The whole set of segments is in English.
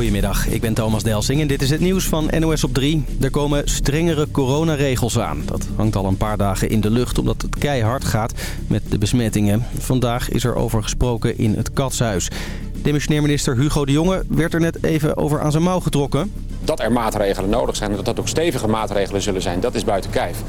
Goedemiddag, ik ben Thomas Delsing en dit is het nieuws van NOS op 3. Er komen strengere coronaregels aan. Dat hangt al een paar dagen in de lucht omdat het keihard gaat met de besmettingen. Vandaag is er over gesproken in het Katshuis. Demissionair minister Hugo de Jonge werd er net even over aan zijn mouw getrokken. Dat er maatregelen nodig zijn en dat dat ook stevige maatregelen zullen zijn, dat is buiten kijf.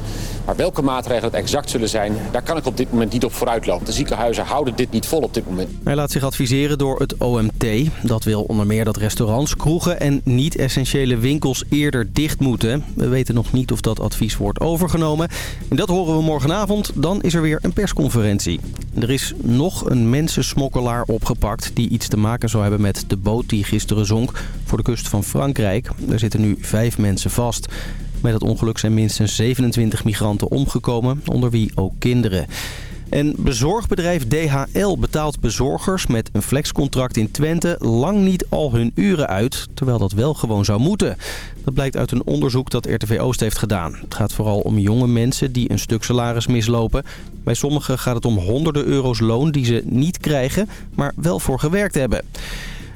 Maar welke maatregelen het exact zullen zijn, daar kan ik op dit moment niet op vooruitlopen. De ziekenhuizen houden dit niet vol op dit moment. Hij laat zich adviseren door het OMT. Dat wil onder meer dat restaurants, kroegen en niet-essentiële winkels eerder dicht moeten. We weten nog niet of dat advies wordt overgenomen. En dat horen we morgenavond. Dan is er weer een persconferentie. Er is nog een mensensmokkelaar opgepakt die iets te maken zou hebben met de boot die gisteren zonk voor de kust van Frankrijk. Er zitten nu vijf mensen vast. Met het ongeluk zijn minstens 27 migranten omgekomen, onder wie ook kinderen. En bezorgbedrijf DHL betaalt bezorgers met een flexcontract in Twente lang niet al hun uren uit, terwijl dat wel gewoon zou moeten. Dat blijkt uit een onderzoek dat RTV Oost heeft gedaan. Het gaat vooral om jonge mensen die een stuk salaris mislopen. Bij sommigen gaat het om honderden euro's loon die ze niet krijgen, maar wel voor gewerkt hebben.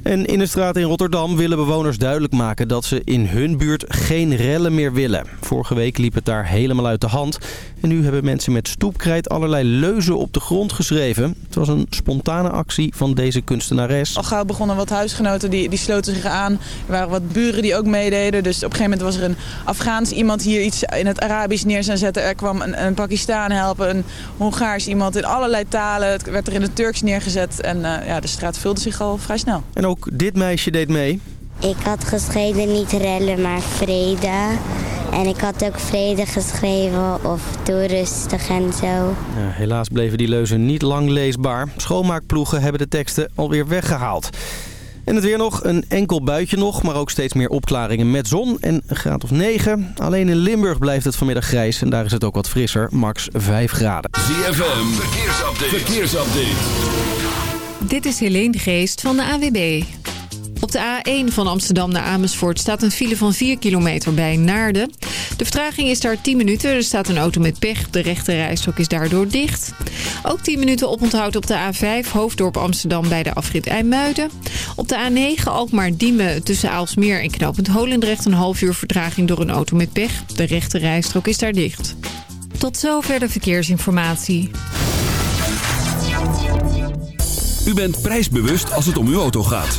En in de straat in Rotterdam willen bewoners duidelijk maken dat ze in hun buurt geen rellen meer willen. Vorige week liep het daar helemaal uit de hand. En nu hebben mensen met stoepkrijt allerlei leuzen op de grond geschreven. Het was een spontane actie van deze kunstenares. Al gauw begonnen wat huisgenoten, die, die sloten zich aan. Er waren wat buren die ook meededen. Dus op een gegeven moment was er een Afghaans iemand hier iets in het Arabisch neer zijn zetten. Er kwam een, een Pakistaan helpen, een Hongaars iemand in allerlei talen. Het werd er in het Turks neergezet. En uh, ja, de straat vulde zich al vrij snel. En ook dit meisje deed mee. Ik had geschreven niet rellen, maar vrede. En ik had ook vrede geschreven of doe rustig en zo. Ja, helaas bleven die leuzen niet lang leesbaar. Schoonmaakploegen hebben de teksten alweer weggehaald. En het weer nog, een enkel buitje nog, maar ook steeds meer opklaringen met zon en een graad of 9. Alleen in Limburg blijft het vanmiddag grijs en daar is het ook wat frisser, max 5 graden. ZFM, verkeersupdate. verkeersupdate. Dit is Helene Geest van de AWB. Op de A1 van Amsterdam naar Amersfoort staat een file van 4 kilometer bij Naarden. De vertraging is daar 10 minuten. Er staat een auto met pech. De rechte rijstok is daardoor dicht. Ook 10 minuten oponthoud op de A5 Hoofddorp Amsterdam bij de afrit IJmuiden. Op de A9 Alkmaar-Diemen tussen Aalsmeer en Knopend Holendrecht... een half uur vertraging door een auto met pech. De rechte rijstrook is daar dicht. Tot zover de verkeersinformatie. U bent prijsbewust als het om uw auto gaat.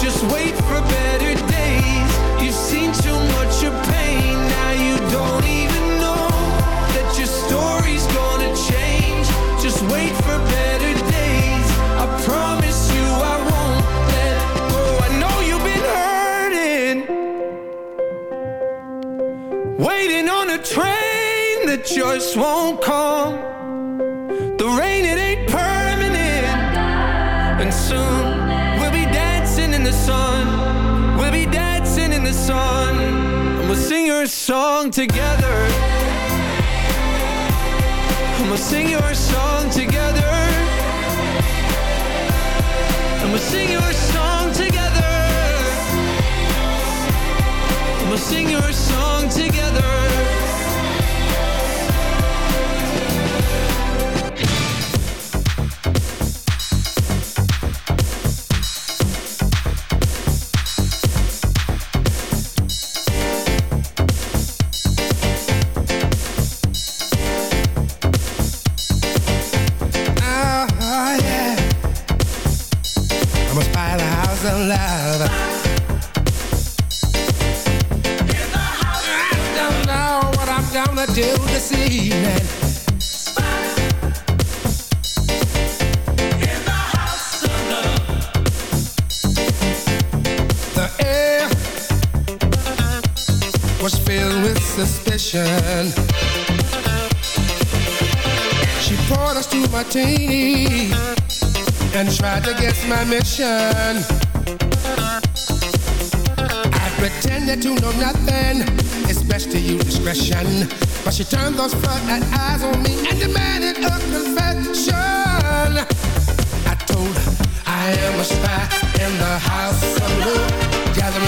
Just wait for better days. You've seen too much of pain. Now you don't even know that your story's gonna change. Just wait for better days. I promise you I won't let though. I know you've been hurting. Waiting on a train, the choice won't come. Your song together. And we'll sing your song together. And we'll sing your song together. And we'll sing your and tried to guess my mission. I pretended to know nothing. It's best to use discretion. But she turned those front eyes on me and demanded a confession. I told her I am a spy in the house of love, gathering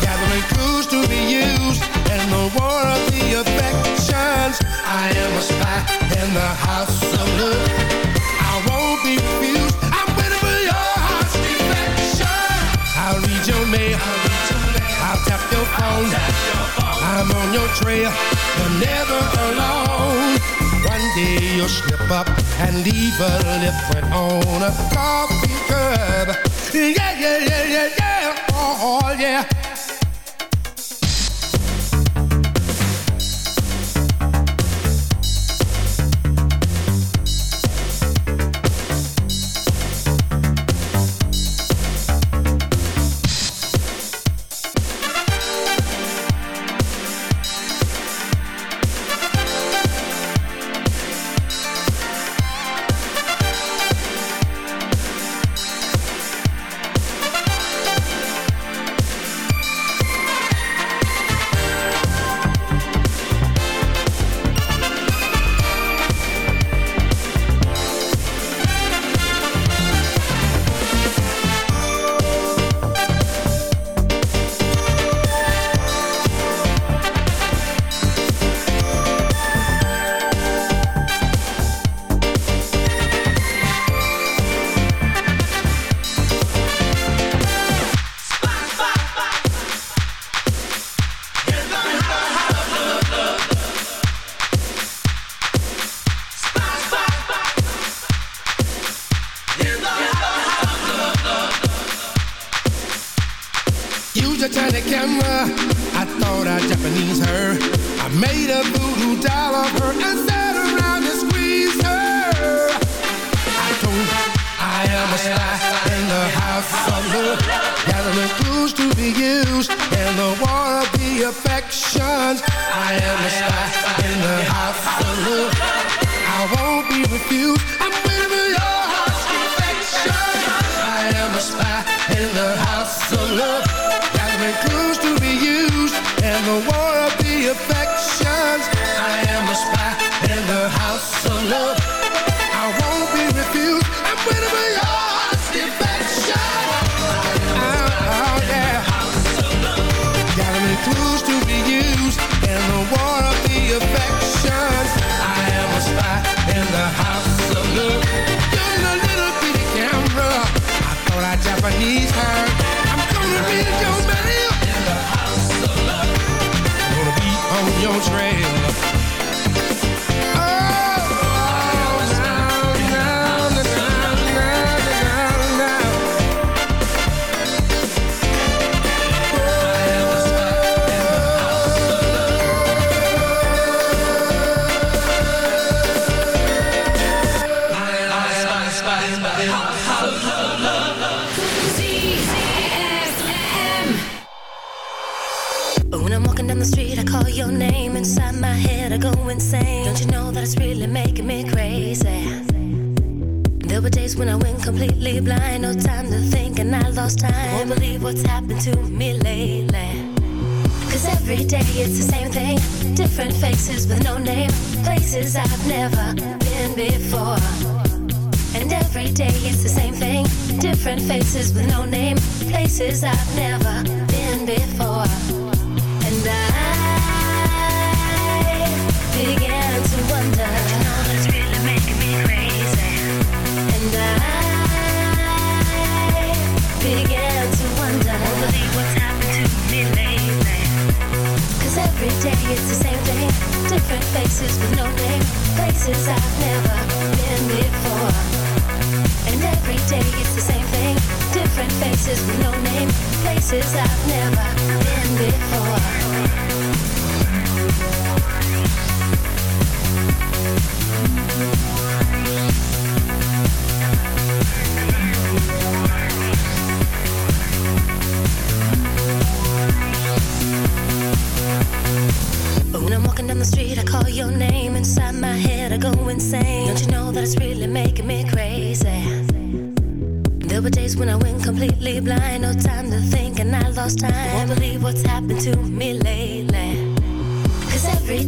and clues to be used the war of the affections. I am a spy in the house of love. I won't be. I'm waiting for your heart's. I'll read your mail. I'll tap your phone. I'm on your trail. You're never alone. One day you'll slip up and leave a lip on a coffee cup. Yeah, yeah, yeah, yeah, yeah. Oh, oh yeah.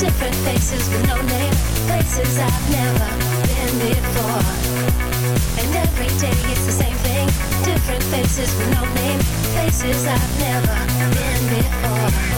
Different faces with no name, places I've never been before. And every day it's the same thing. Different faces with no name, places I've never been before.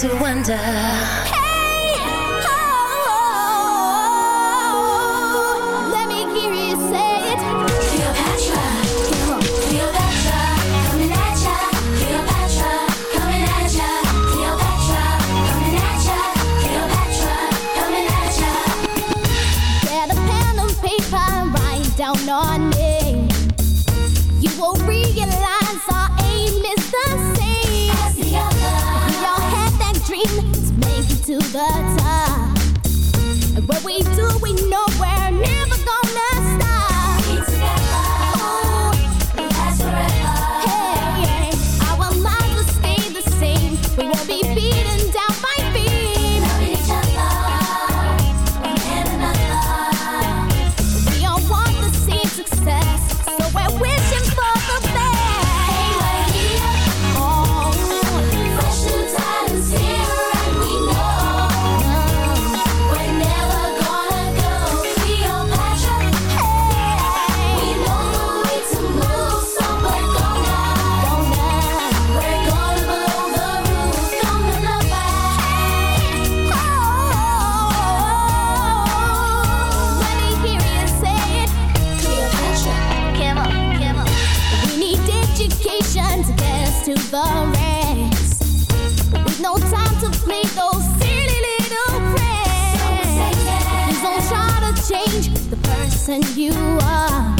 to wonder. person you are.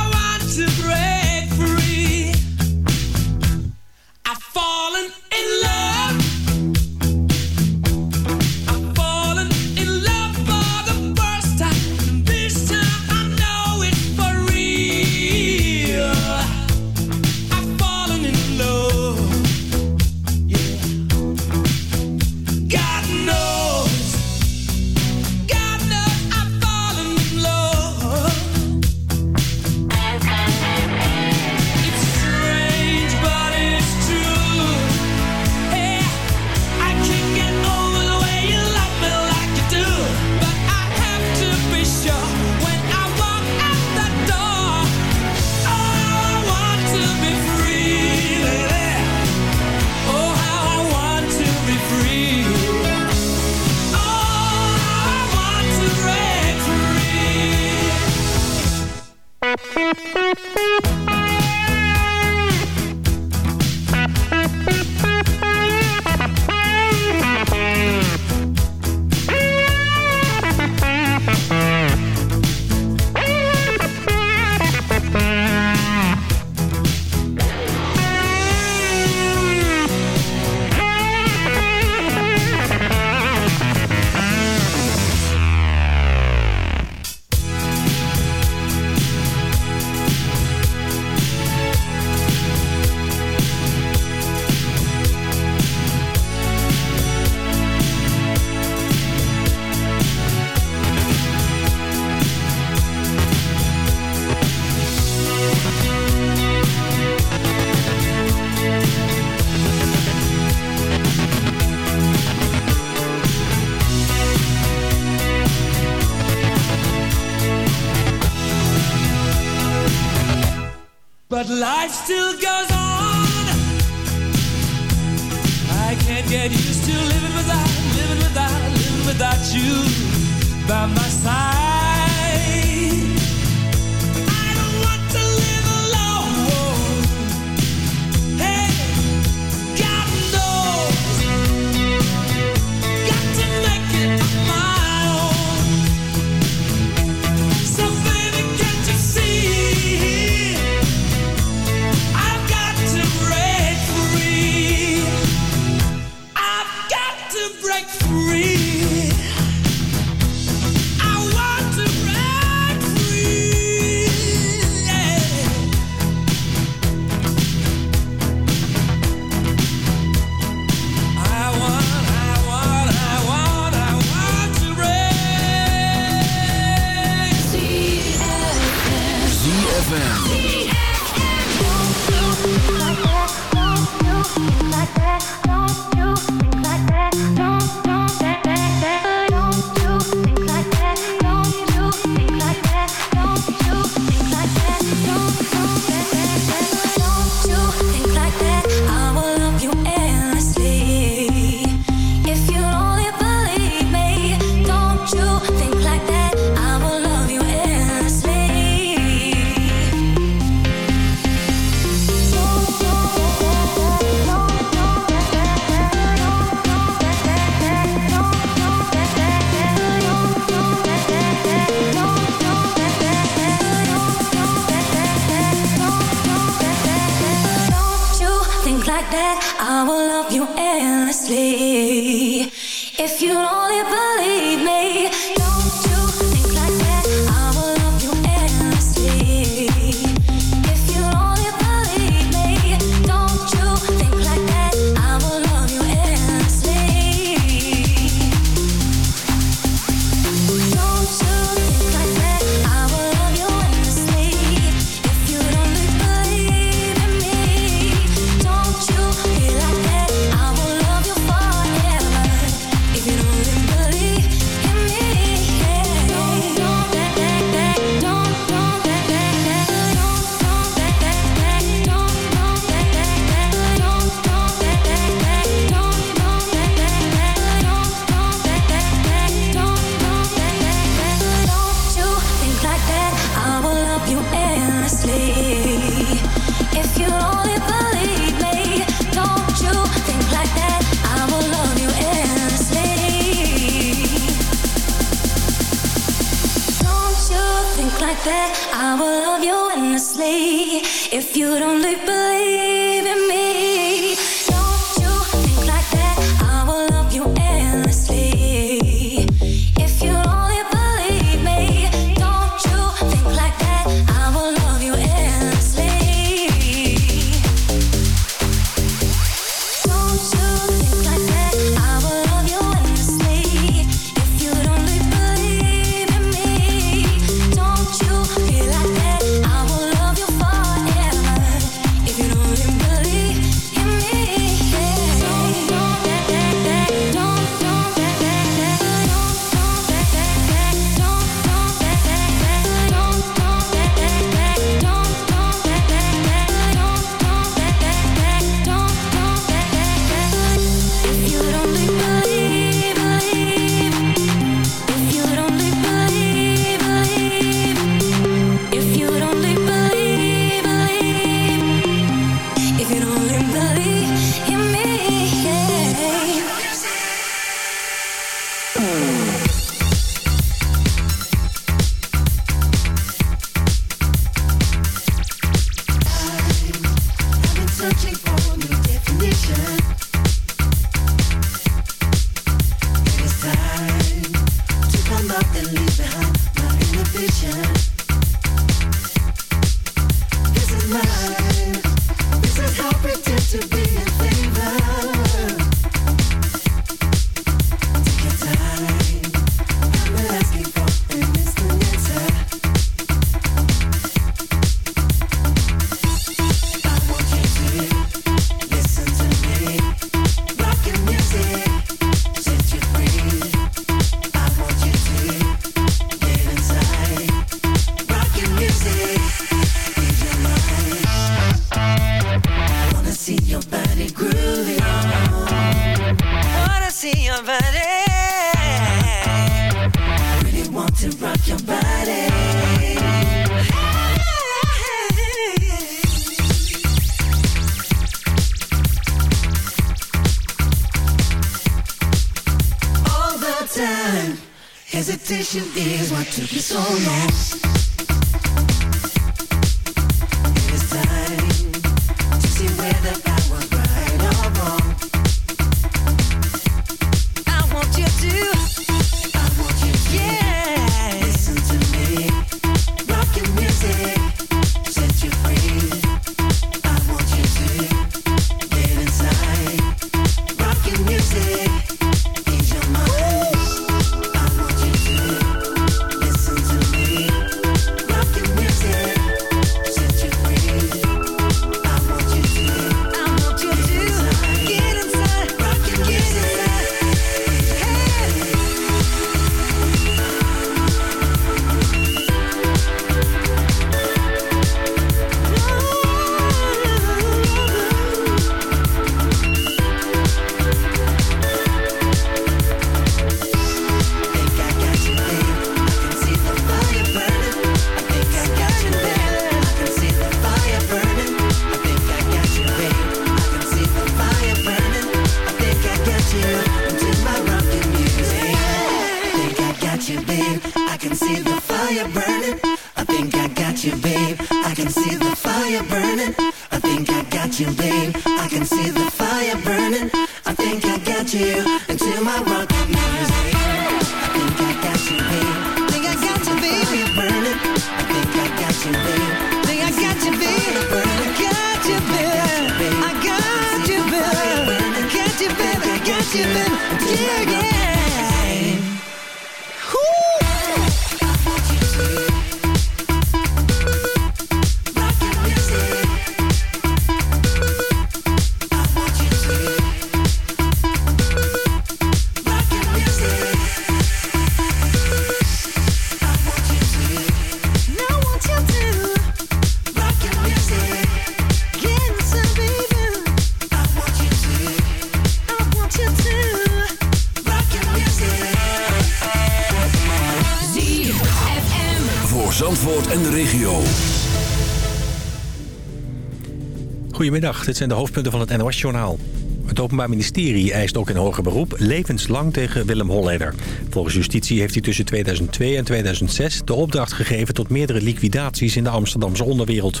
Goedemiddag, dit zijn de hoofdpunten van het NOS-journaal. Het Openbaar Ministerie eist ook in hoger beroep levenslang tegen Willem Holleder. Volgens justitie heeft hij tussen 2002 en 2006 de opdracht gegeven tot meerdere liquidaties in de Amsterdamse onderwereld.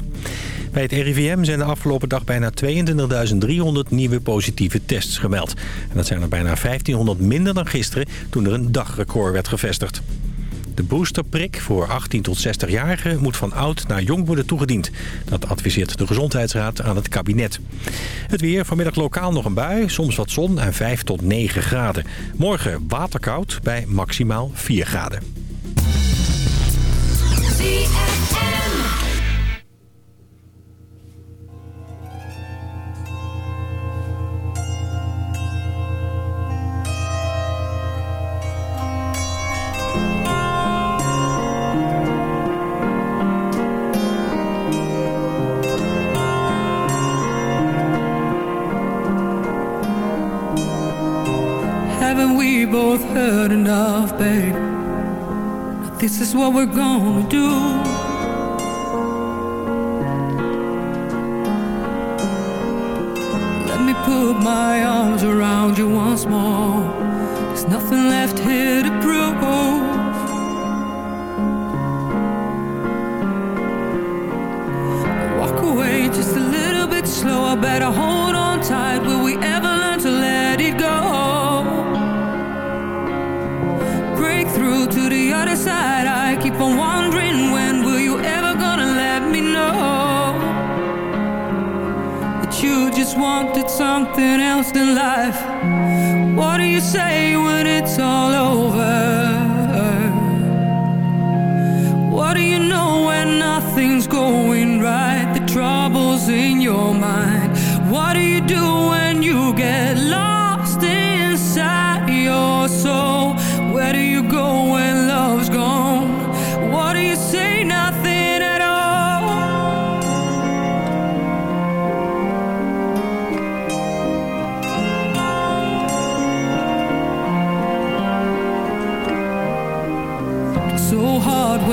Bij het RIVM zijn de afgelopen dag bijna 22.300 nieuwe positieve tests gemeld. En dat zijn er bijna 1500 minder dan gisteren toen er een dagrecord werd gevestigd. De boosterprik voor 18 tot 60-jarigen moet van oud naar jong worden toegediend. Dat adviseert de Gezondheidsraad aan het kabinet. Het weer, vanmiddag lokaal nog een bui, soms wat zon en 5 tot 9 graden. Morgen waterkoud bij maximaal 4 graden. what we're gonna do.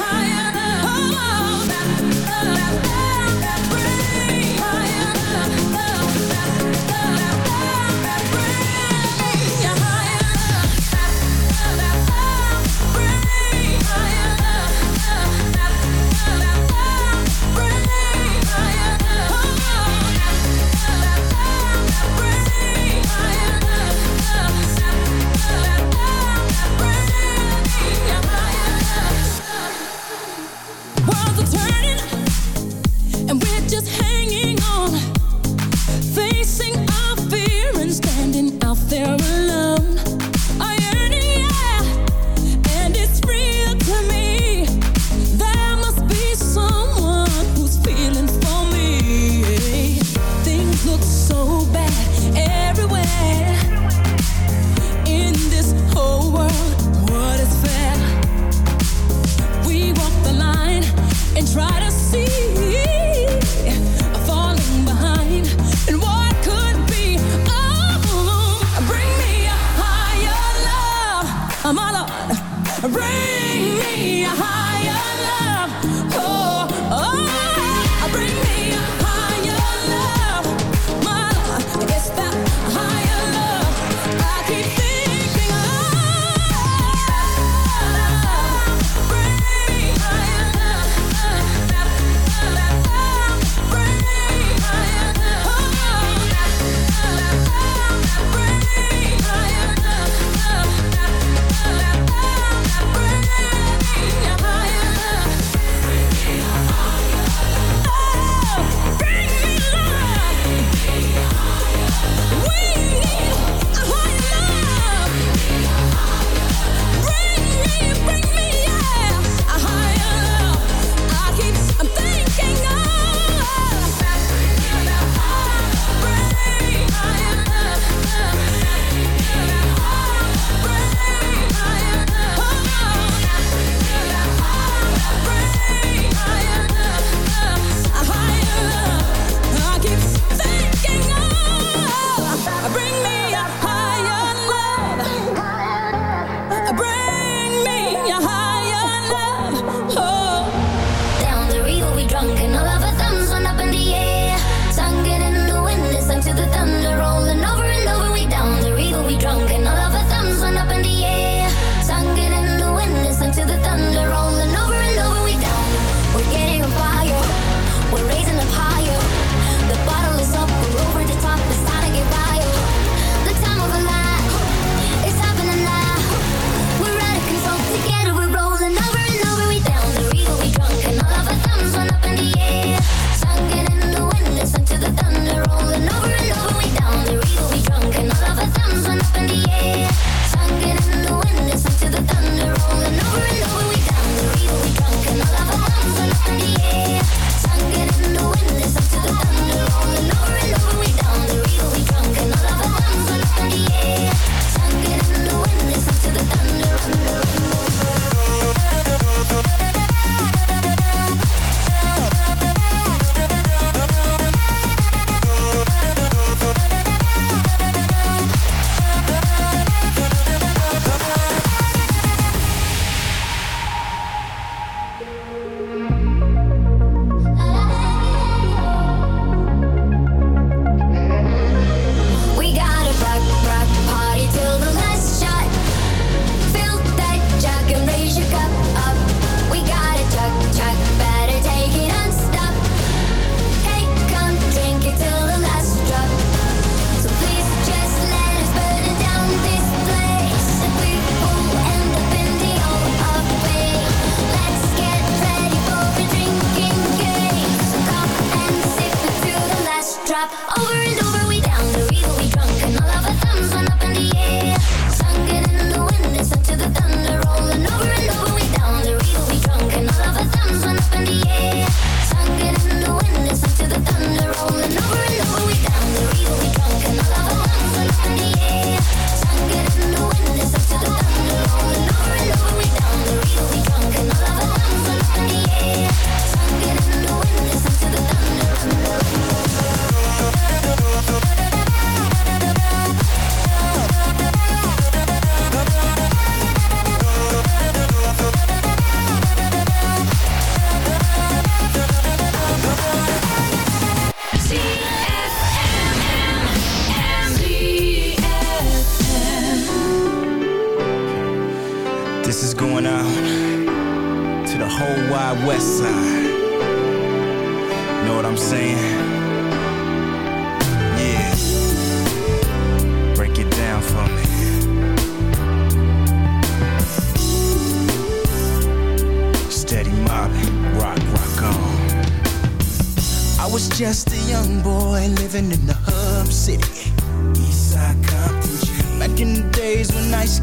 high.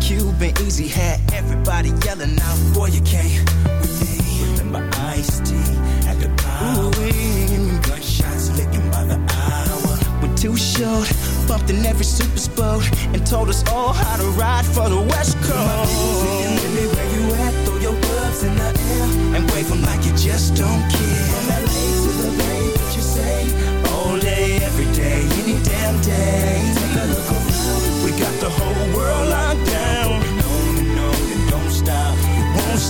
When Ice Cube and Eazy had everybody yelling out, Boy, you can't with me. Remember Ice T at the power. Gunshots licking by the hour. We're too short, bumped in every super boat, and told us all how to ride for the West Coast. My baby, me where you at, throw your gloves in the air, and wave 'em like you just don't care. From LA to the Bay, what you say? All day, every day, any damn day. Take a look around, we got the whole world locked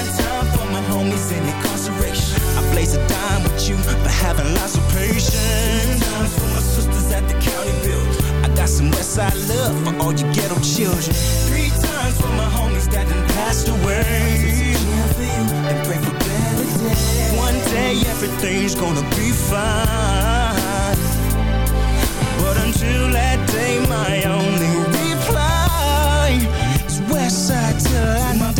One time for my homies in incarceration. I blaze a dime with you for having lots of patience. Times for my sisters at the county build. I got some Westside love for all you ghetto children. Three times for my homies that done passed away. And pray for better days. One day everything's gonna be fine. But until that day, my only reply is Westside till I die.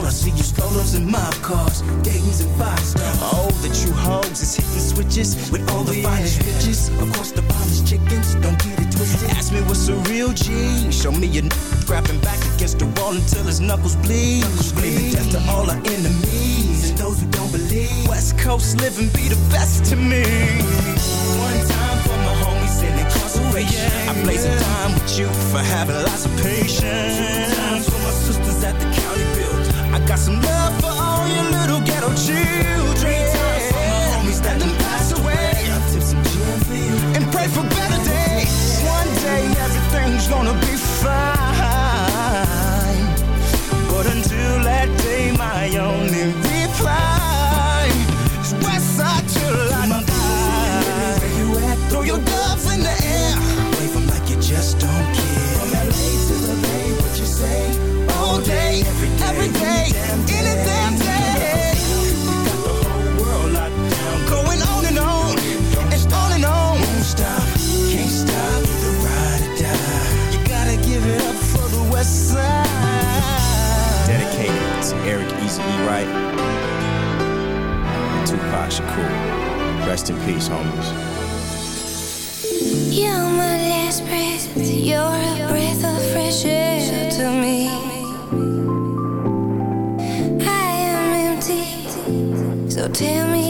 All I see is strollers and mob cars, Dayton's and five stars. Oh, the true hogs is hitting switches with all the finest bitches. Of course, the finest chickens, don't get it twisted. Ask me what's a real G. Show me a n- grabbing back against the wall until his knuckles bleed. Screaming death to all our enemies and those who don't believe. West Coast living be the best to me. One time for my homies in incarceration. Oh, I blaze a time with you for having lots of patience. I got some love for all your little ghetto children. Away. I tip some for you and pray for better days. One day everything's gonna be fine. But until that day, my only reply is Westside. Where you at? Throw your gloves in the air. Like you just don't care. From LA to the Bay, what you say? All day, every day, every day, any damn day. Got the whole world locked down, going on and on, and on and on. Won't stop, can't stop, either ride or die. You gotta give it up for the West Side. Dedicated to Eric Eazy E. Wright, and Tupac Shakur. Rest in peace, homies. You're my last breath. You're a breath of fresh air to me. Tell me